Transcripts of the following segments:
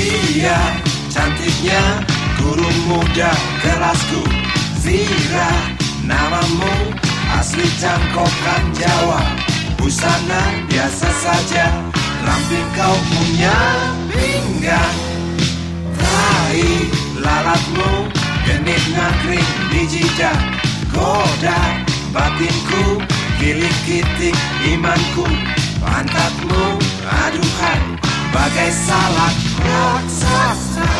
Dia cantiknya guru muda kelasku Zira namamu asli cangkokan Jawa. Busana biasa saja Ramping kau punya pinggang. Tai lalatmu genit ngakring di jidat Goda batinku gilik kitik imanku. Pantatmu aduhai bagai salak raksasa.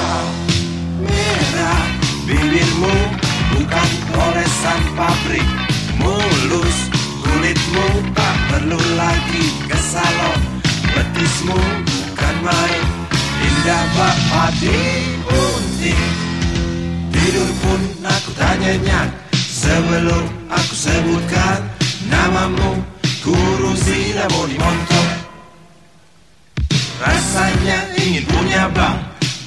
Merah. Bibirmu bukan olesan pabrik. Mulus. Kulitmu tak perlu lagi ke salon Betismu bukan main. Indah bak padi Tidur pun aku tanyanya Sebelum aku sebutkan namamu Guru Zira Bodi Montok punya bang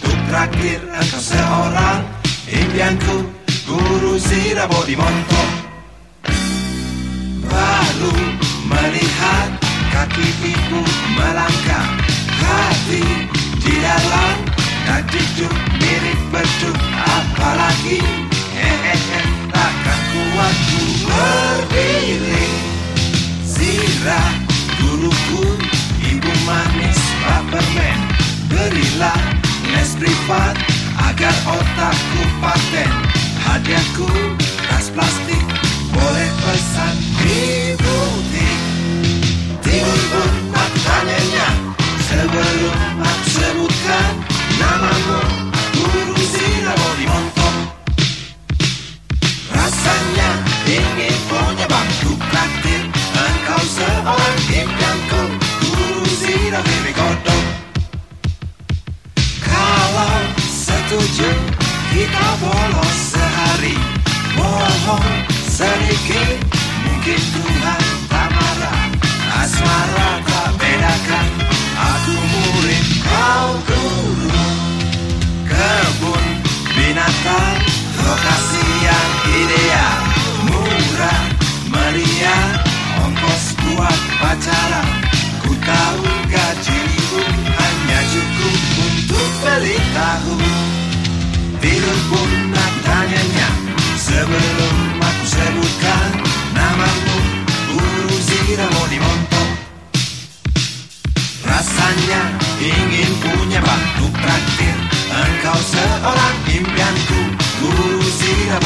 Untuk terakhir engkau seorang Impianku Guru Zira Bodi Montok Baru melihat kaki ibu melangkah. Hati di dalam dan duduk mirip beduk Apalagi otakku paten Hadiahku tas plastik boleh pesan di butik Tidur pun aku tanyanya Sebelum aku sebutkan namamu Guru Zira Bodi Montok Rasanya ingin punya bangku praktir Engkau seorang impianku Guru Zira Bibi Godok Kalau setuju kita bolos sehari. Mohon sedikit mungkin Tuhan tak marah. Asmara tak bedakan Aku murid kau guru. Kebun binatang Lokasi yang ideal. Murah meriah Ongkos buat pacaran Rasanya ingin punya bangku traktir Engkau seorang impianku Guru Zira